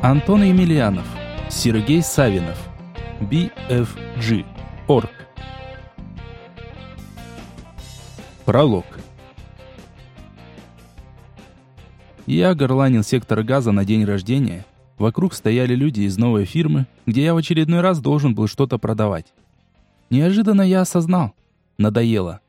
Антон Емельянов, Сергей Савинов, BFG, Орг. Пролог. Я горланил сектор газа на день рождения. Вокруг стояли люди из новой фирмы, где я в очередной раз должен был что-то продавать. Неожиданно я осознал. Надоело.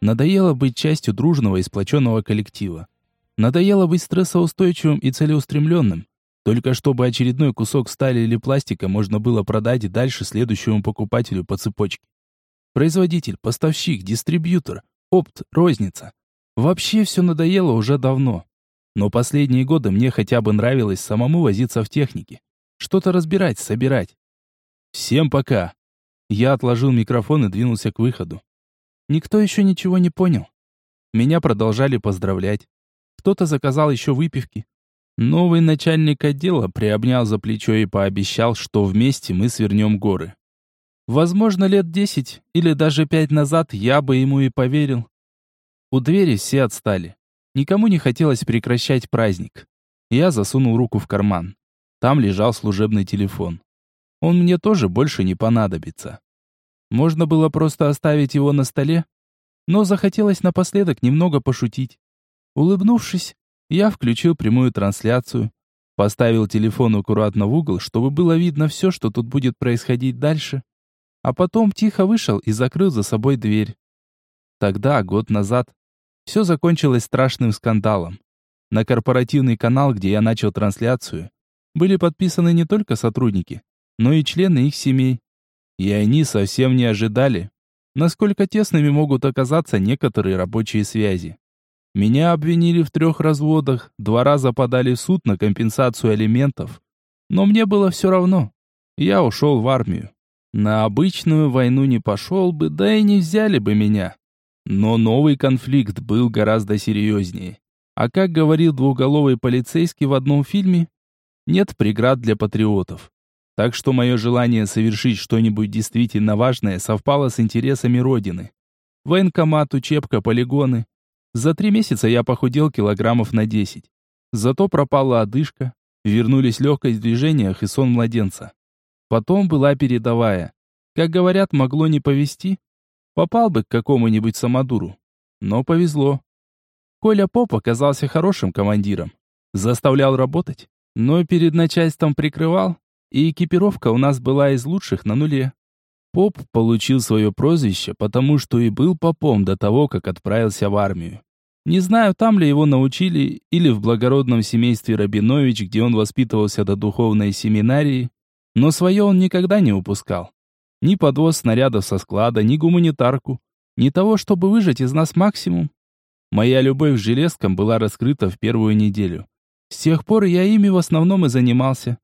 Надоело быть частью дружного и сплоченного коллектива. Надоело быть стрессоустойчивым и целеустремленным. Только чтобы очередной кусок стали или пластика можно было продать дальше следующему покупателю по цепочке. Производитель, поставщик, дистрибьютор, опт, розница. Вообще все надоело уже давно. Но последние годы мне хотя бы нравилось самому возиться в технике. Что-то разбирать, собирать. Всем пока. Я отложил микрофон и двинулся к выходу. Никто еще ничего не понял. Меня продолжали поздравлять. Кто-то заказал еще выпивки, Новый начальник отдела приобнял за плечо и пообещал, что вместе мы свернем горы. Возможно, лет десять или даже пять назад я бы ему и поверил. У двери все отстали. Никому не хотелось прекращать праздник. Я засунул руку в карман. Там лежал служебный телефон. Он мне тоже больше не понадобится. Можно было просто оставить его на столе, но захотелось напоследок немного пошутить. Улыбнувшись, я включил прямую трансляцию, поставил телефон аккуратно в угол, чтобы было видно все, что тут будет происходить дальше, а потом тихо вышел и закрыл за собой дверь. Тогда, год назад, все закончилось страшным скандалом. На корпоративный канал, где я начал трансляцию, были подписаны не только сотрудники, но и члены их семей. И они совсем не ожидали, насколько тесными могут оказаться некоторые рабочие связи. Меня обвинили в трех разводах, два раза подали в суд на компенсацию алиментов. Но мне было все равно. Я ушел в армию. На обычную войну не пошел бы, да и не взяли бы меня. Но новый конфликт был гораздо серьезнее. А как говорил двуголовый полицейский в одном фильме, нет преград для патриотов. Так что мое желание совершить что-нибудь действительно важное совпало с интересами Родины. Военкомат, учебка, полигоны. За три месяца я похудел килограммов на десять. Зато пропала одышка, вернулись легкость в движениях и сон младенца. Потом была передовая. Как говорят, могло не повезти. Попал бы к какому-нибудь самодуру. Но повезло. Коля Поп оказался хорошим командиром. Заставлял работать, но перед начальством прикрывал, и экипировка у нас была из лучших на нуле. Поп получил свое прозвище, потому что и был попом до того, как отправился в армию. Не знаю, там ли его научили, или в благородном семействе Рабинович, где он воспитывался до духовной семинарии, но свое он никогда не упускал. Ни подвоз снарядов со склада, ни гуманитарку, ни того, чтобы выжать из нас максимум. Моя любовь к железкам была раскрыта в первую неделю. С тех пор я ими в основном и занимался.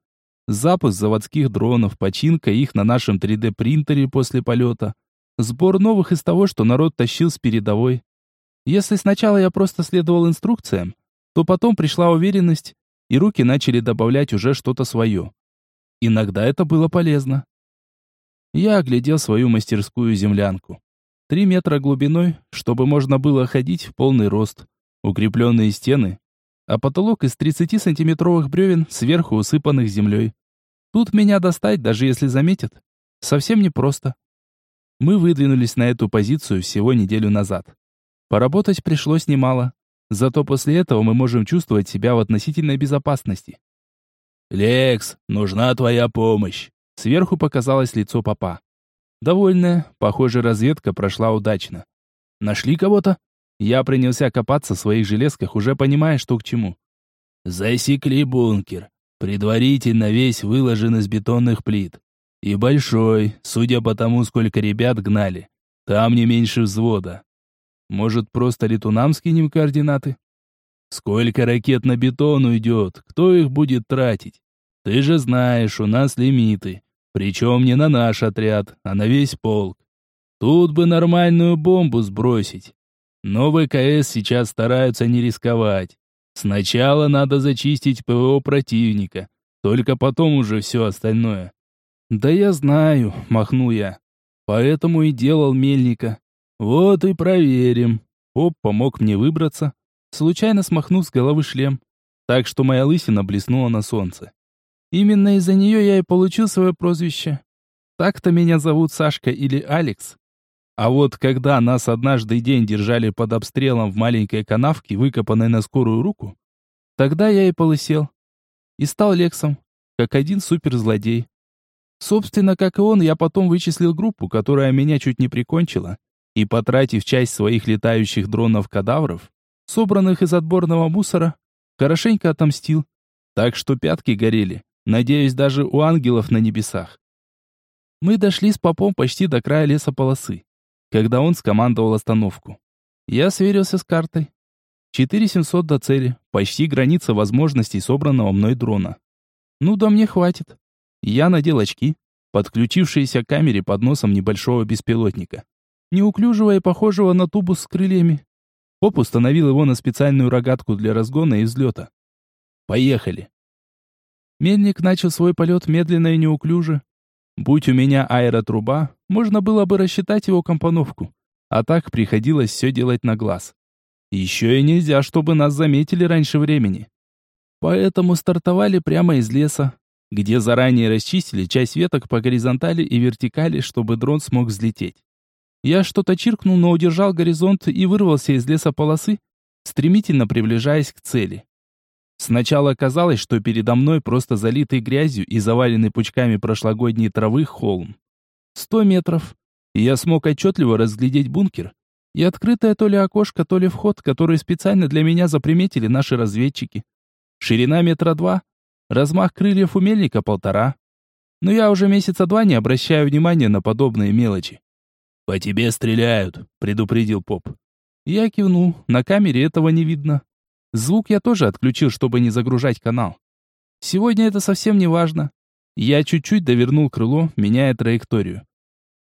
Запуск заводских дронов, починка их на нашем 3D-принтере после полета, сбор новых из того, что народ тащил с передовой. Если сначала я просто следовал инструкциям, то потом пришла уверенность, и руки начали добавлять уже что-то свое. Иногда это было полезно. Я оглядел свою мастерскую землянку. Три метра глубиной, чтобы можно было ходить в полный рост, укрепленные стены, а потолок из 30-сантиметровых бревен, сверху усыпанных землей. Тут меня достать, даже если заметят. Совсем непросто. Мы выдвинулись на эту позицию всего неделю назад. Поработать пришлось немало. Зато после этого мы можем чувствовать себя в относительной безопасности. «Лекс, нужна твоя помощь!» Сверху показалось лицо папа. Довольная, похоже, разведка прошла удачно. «Нашли кого-то?» Я принялся копаться в своих железках, уже понимая, что к чему. «Засекли бункер. Предварительно весь выложен из бетонных плит. И большой, судя по тому, сколько ребят гнали. Там не меньше взвода. Может, просто летунам скинем координаты? Сколько ракет на бетон уйдет? Кто их будет тратить? Ты же знаешь, у нас лимиты. Причем не на наш отряд, а на весь полк. Тут бы нормальную бомбу сбросить. Но ВКС сейчас стараются не рисковать. Сначала надо зачистить ПВО противника, только потом уже все остальное. Да я знаю, махнул я. Поэтому и делал мельника. Вот и проверим. Поп помог мне выбраться, случайно смахнув с головы шлем, так что моя лысина блеснула на солнце. Именно из-за нее я и получил свое прозвище. Так-то меня зовут Сашка или Алекс. А вот когда нас однажды день держали под обстрелом в маленькой канавке, выкопанной на скорую руку, тогда я и полысел. И стал Лексом, как один суперзлодей. Собственно, как и он, я потом вычислил группу, которая меня чуть не прикончила, и, потратив часть своих летающих дронов-кадавров, собранных из отборного мусора, хорошенько отомстил. Так что пятки горели, надеюсь, даже у ангелов на небесах. Мы дошли с попом почти до края лесополосы, когда он скомандовал остановку. Я сверился с картой. 4700 до цели, почти граница возможностей собранного мной дрона. Ну да мне хватит. Я надел очки, подключившиеся к камере под носом небольшого беспилотника. Неуклюжего и похожего на тубус с крыльями. Поп установил его на специальную рогатку для разгона и взлета. Поехали. Мельник начал свой полет медленно и неуклюже. Будь у меня аэротруба, можно было бы рассчитать его компоновку. А так приходилось все делать на глаз. Еще и нельзя, чтобы нас заметили раньше времени. Поэтому стартовали прямо из леса, где заранее расчистили часть веток по горизонтали и вертикали, чтобы дрон смог взлететь. Я что-то чиркнул, но удержал горизонт и вырвался из лесополосы, стремительно приближаясь к цели. Сначала казалось, что передо мной просто залитый грязью и заваленный пучками прошлогодней травы холм. Сто метров, и я смог отчетливо разглядеть бункер и открытое то ли окошко, то ли вход, который специально для меня заприметили наши разведчики. Ширина метра два, размах крыльев у мельника полтора. Но я уже месяца два не обращаю внимания на подобные мелочи. «По тебе стреляют», — предупредил поп. Я кивнул, на камере этого не видно. Звук я тоже отключил, чтобы не загружать канал. Сегодня это совсем не важно. Я чуть-чуть довернул крыло, меняя траекторию.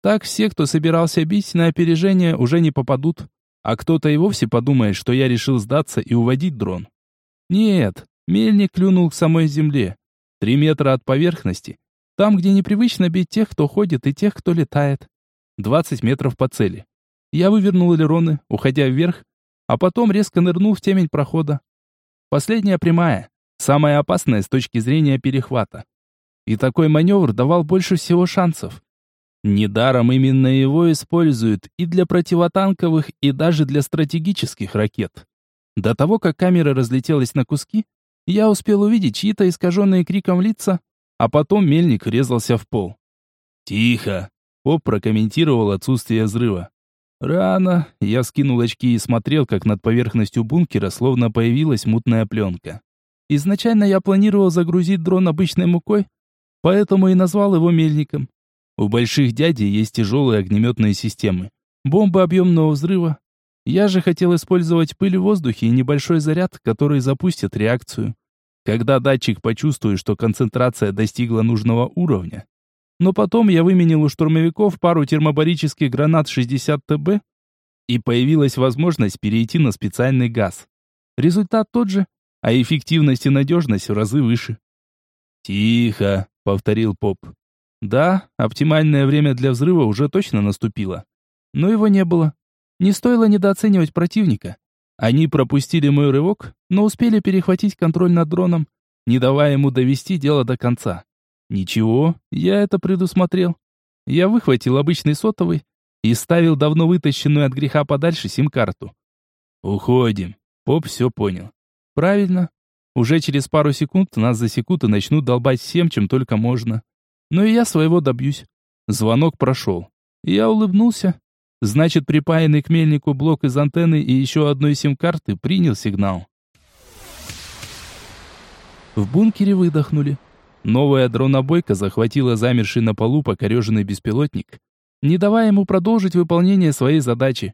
Так все, кто собирался бить на опережение, уже не попадут, а кто-то и вовсе подумает, что я решил сдаться и уводить дрон. Нет, Мельник клюнул к самой земле. Три метра от поверхности. Там, где непривычно бить тех, кто ходит, и тех, кто летает. Двадцать метров по цели. Я вывернул элероны, уходя вверх, а потом резко нырнул в темень прохода. Последняя прямая, самая опасная с точки зрения перехвата. И такой маневр давал больше всего шансов. Недаром именно его используют и для противотанковых, и даже для стратегических ракет. До того, как камера разлетелась на куски, я успел увидеть чьи-то искаженные криком лица, а потом мельник резался в пол. «Тихо!» — Поп прокомментировал отсутствие взрыва. Рано. Я скинул очки и смотрел, как над поверхностью бункера словно появилась мутная пленка. Изначально я планировал загрузить дрон обычной мукой, поэтому и назвал его мельником. У больших дядей есть тяжелые огнеметные системы. Бомбы объемного взрыва, я же хотел использовать пыль в воздухе и небольшой заряд, который запустит реакцию. Когда датчик почувствует, что концентрация достигла нужного уровня. Но потом я выменил у штурмовиков пару термобарических гранат 60 ТБ, и появилась возможность перейти на специальный газ. Результат тот же, а эффективность и надежность в разы выше. «Тихо», — повторил Поп. Да, оптимальное время для взрыва уже точно наступило. Но его не было. Не стоило недооценивать противника. Они пропустили мой рывок, но успели перехватить контроль над дроном, не давая ему довести дело до конца. Ничего, я это предусмотрел. Я выхватил обычный сотовый и ставил давно вытащенную от греха подальше сим-карту. «Уходим». Поп все понял. «Правильно. Уже через пару секунд нас засекут и начнут долбать всем, чем только можно. Но и я своего добьюсь». Звонок прошел. Я улыбнулся Значит, припаянный к мельнику блок из антенны и еще одной сим-карты принял сигнал. В бункере выдохнули. Новая дронобойка захватила замерший на полу покореженный беспилотник, не давая ему продолжить выполнение своей задачи.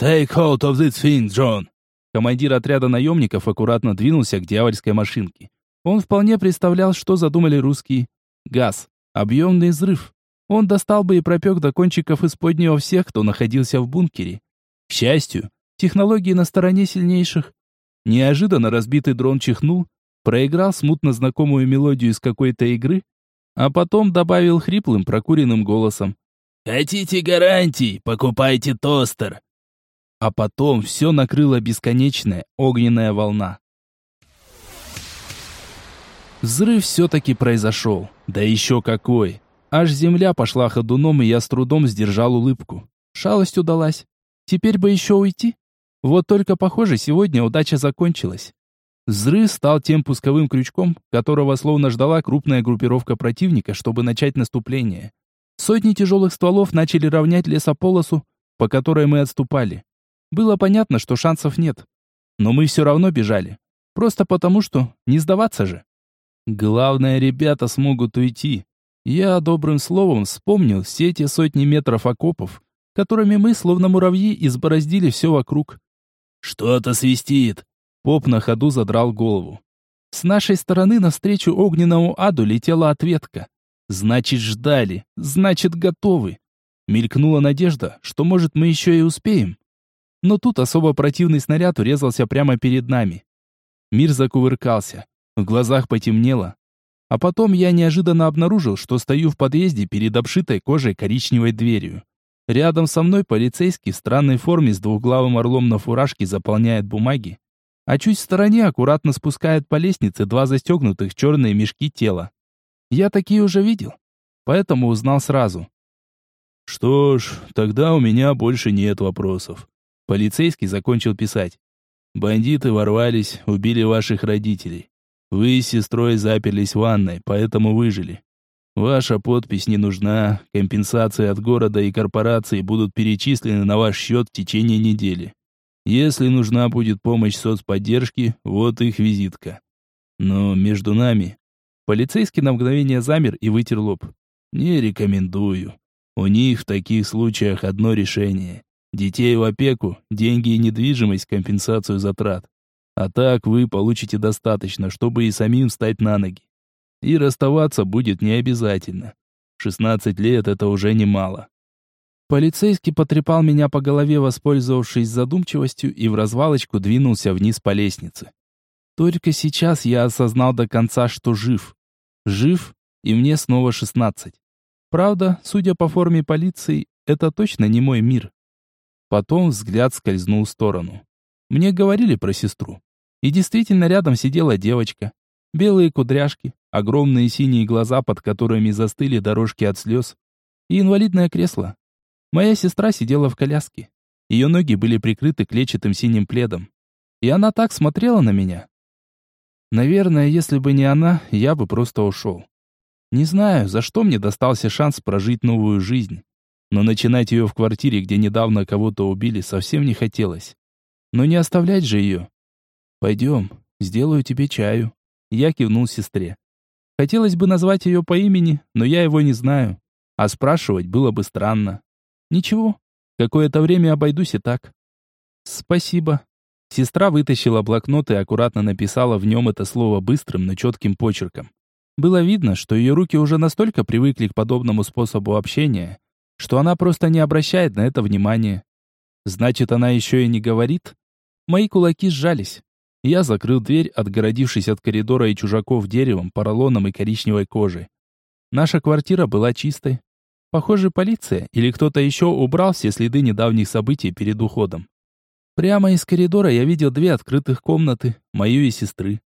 «Take hold of this thing, Джон!» Командир отряда наемников аккуратно двинулся к дьявольской машинке. Он вполне представлял, что задумали русские. Газ. Объемный взрыв. Он достал бы и пропек до кончиков исподнего всех, кто находился в бункере. К счастью, технологии на стороне сильнейших. Неожиданно разбитый дрон чихнул, проиграл смутно знакомую мелодию из какой-то игры, а потом добавил хриплым прокуренным голосом. «Хотите гарантий? Покупайте тостер!» а потом все накрыла бесконечная огненная волна. Взрыв все-таки произошел. Да еще какой! Аж земля пошла ходуном, и я с трудом сдержал улыбку. Шалость удалась. Теперь бы еще уйти. Вот только, похоже, сегодня удача закончилась. Взрыв стал тем пусковым крючком, которого словно ждала крупная группировка противника, чтобы начать наступление. Сотни тяжелых стволов начали равнять лесополосу, по которой мы отступали. Было понятно, что шансов нет. Но мы все равно бежали. Просто потому, что не сдаваться же. Главное, ребята смогут уйти. Я добрым словом вспомнил все эти сотни метров окопов, которыми мы, словно муравьи, избороздили все вокруг. «Что-то свистит!» Поп на ходу задрал голову. С нашей стороны навстречу огненному аду летела ответка. Значит, ждали, значит, готовы. Мелькнула надежда, что, может, мы еще и успеем. Но тут особо противный снаряд урезался прямо перед нами. Мир закувыркался, в глазах потемнело. А потом я неожиданно обнаружил, что стою в подъезде перед обшитой кожей коричневой дверью. Рядом со мной полицейский в странной форме с двухглавым орлом на фуражке заполняет бумаги, а чуть в стороне аккуратно спускает по лестнице два застегнутых черные мешки тела. Я такие уже видел, поэтому узнал сразу. Что ж, тогда у меня больше нет вопросов. Полицейский закончил писать. Бандиты ворвались, убили ваших родителей. Вы с сестрой заперлись в ванной, поэтому выжили. Ваша подпись не нужна, компенсации от города и корпорации будут перечислены на ваш счет в течение недели. Если нужна будет помощь соцподдержки, вот их визитка. Но между нами... Полицейский на мгновение замер и вытер лоб. Не рекомендую. У них в таких случаях одно решение. Детей в опеку, деньги и недвижимость, компенсацию затрат. А так вы получите достаточно, чтобы и самим встать на ноги. И расставаться будет не обязательно. 16 лет это уже немало. Полицейский потрепал меня по голове, воспользовавшись задумчивостью, и в развалочку двинулся вниз по лестнице. Только сейчас я осознал до конца, что жив. Жив, и мне снова шестнадцать. Правда, судя по форме полиции, это точно не мой мир. Потом взгляд скользнул в сторону. Мне говорили про сестру. И действительно рядом сидела девочка. Белые кудряшки, огромные синие глаза, под которыми застыли дорожки от слез, и инвалидное кресло, Моя сестра сидела в коляске. Ее ноги были прикрыты клетчатым синим пледом. И она так смотрела на меня. Наверное, если бы не она, я бы просто ушел. Не знаю, за что мне достался шанс прожить новую жизнь. Но начинать ее в квартире, где недавно кого-то убили, совсем не хотелось. Но не оставлять же ее. «Пойдем, сделаю тебе чаю». Я кивнул сестре. Хотелось бы назвать ее по имени, но я его не знаю. А спрашивать было бы странно. Ничего, какое-то время обойдусь и так. Спасибо. Сестра вытащила блокнот и аккуратно написала в нем это слово быстрым, но четким почерком. Было видно, что ее руки уже настолько привыкли к подобному способу общения, что она просто не обращает на это внимания. Значит, она еще и не говорит? Мои кулаки сжались. Я закрыл дверь, отгородившись от коридора и чужаков деревом, поролоном и коричневой кожей. Наша квартира была чистой, Похоже, полиция или кто-то еще убрал все следы недавних событий перед уходом. Прямо из коридора я видел две открытых комнаты, мою и сестры.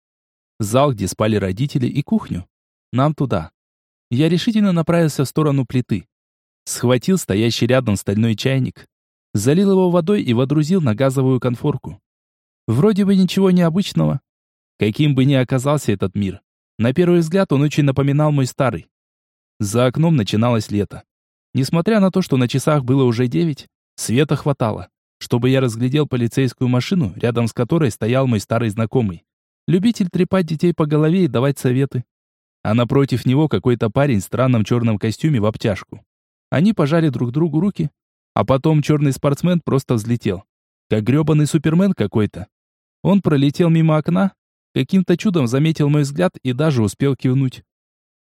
Зал, где спали родители, и кухню. Нам туда. Я решительно направился в сторону плиты. Схватил стоящий рядом стальной чайник, залил его водой и водрузил на газовую конфорку. Вроде бы ничего необычного. Каким бы ни оказался этот мир, на первый взгляд он очень напоминал мой старый. За окном начиналось лето. Несмотря на то, что на часах было уже девять, света хватало, чтобы я разглядел полицейскую машину, рядом с которой стоял мой старый знакомый. Любитель трепать детей по голове и давать советы. А напротив него какой-то парень в странном черном костюме в обтяжку. Они пожали друг другу руки, а потом черный спортсмен просто взлетел. Как гребаный супермен какой-то. Он пролетел мимо окна, каким-то чудом заметил мой взгляд и даже успел кивнуть.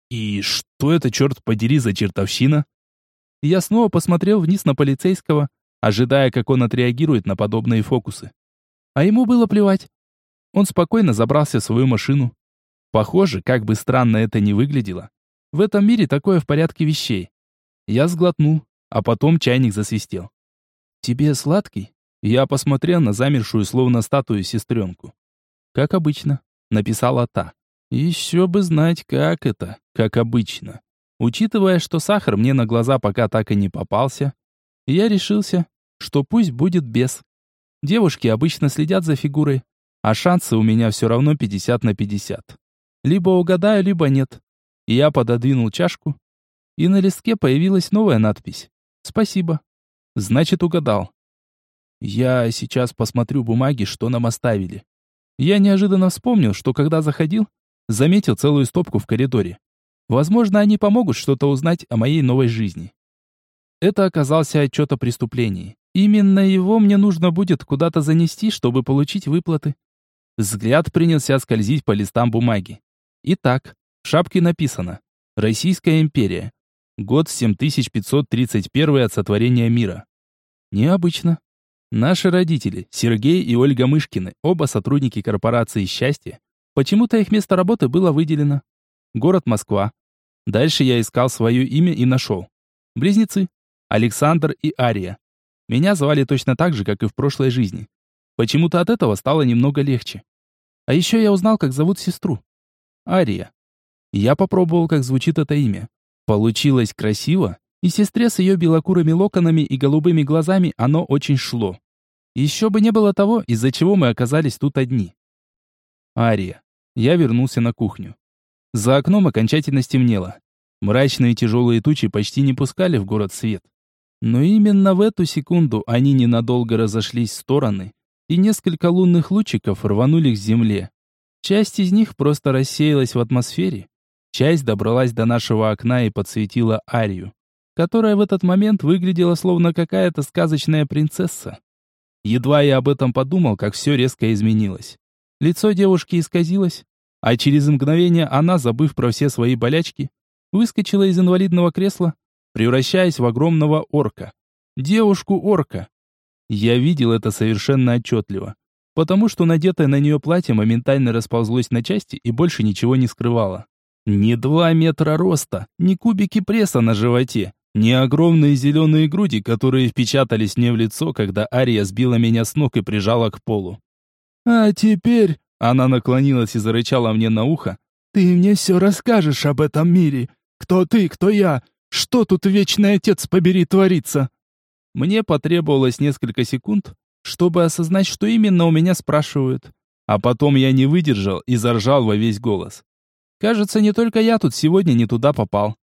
И что это, черт подери, за чертовщина? Я снова посмотрел вниз на полицейского, ожидая, как он отреагирует на подобные фокусы. А ему было плевать. Он спокойно забрался в свою машину. Похоже, как бы странно это ни выглядело, в этом мире такое в порядке вещей. Я сглотнул, а потом чайник засвистел. «Тебе сладкий?» Я посмотрел на замершую, словно статую, сестренку. «Как обычно», — написала та. «Еще бы знать, как это, как обычно». Учитывая, что сахар мне на глаза пока так и не попался, я решился, что пусть будет без. Девушки обычно следят за фигурой, а шансы у меня все равно 50 на 50. Либо угадаю, либо нет. Я пододвинул чашку, и на листке появилась новая надпись. «Спасибо». Значит, угадал. Я сейчас посмотрю бумаги, что нам оставили. Я неожиданно вспомнил, что когда заходил, заметил целую стопку в коридоре. Возможно, они помогут что-то узнать о моей новой жизни. Это оказался отчет о преступлении. Именно его мне нужно будет куда-то занести, чтобы получить выплаты. Взгляд принялся скользить по листам бумаги. Итак, в шапке написано «Российская империя. Год 7531 от сотворения мира». Необычно. Наши родители, Сергей и Ольга Мышкины, оба сотрудники корпорации «Счастье», почему-то их место работы было выделено. Город Москва. Дальше я искал свое имя и нашел. Близнецы. Александр и Ария. Меня звали точно так же, как и в прошлой жизни. Почему-то от этого стало немного легче. А еще я узнал, как зовут сестру. Ария. Я попробовал, как звучит это имя. Получилось красиво, и сестре с ее белокурыми локонами и голубыми глазами оно очень шло. Еще бы не было того, из-за чего мы оказались тут одни. Ария. Я вернулся на кухню. За окном окончательно стемнело. Мрачные тяжелые тучи почти не пускали в город свет. Но именно в эту секунду они ненадолго разошлись в стороны, и несколько лунных лучиков рванули к земле. Часть из них просто рассеялась в атмосфере, часть добралась до нашего окна и подсветила Арию, которая в этот момент выглядела словно какая-то сказочная принцесса. Едва я об этом подумал, как все резко изменилось. Лицо девушки исказилось, а через мгновение она, забыв про все свои болячки, выскочила из инвалидного кресла, превращаясь в огромного орка. Девушку-орка. Я видел это совершенно отчетливо, потому что надетое на нее платье моментально расползлось на части и больше ничего не скрывало. Ни два метра роста, ни кубики пресса на животе, ни огромные зеленые груди, которые впечатались мне в лицо, когда Ария сбила меня с ног и прижала к полу. «А теперь...» Она наклонилась и зарычала мне на ухо. «Ты мне все расскажешь об этом мире. Кто ты, кто я? Что тут вечный отец побери творится?» Мне потребовалось несколько секунд, чтобы осознать, что именно у меня спрашивают. А потом я не выдержал и заржал во весь голос. Кажется, не только я тут сегодня не туда попал.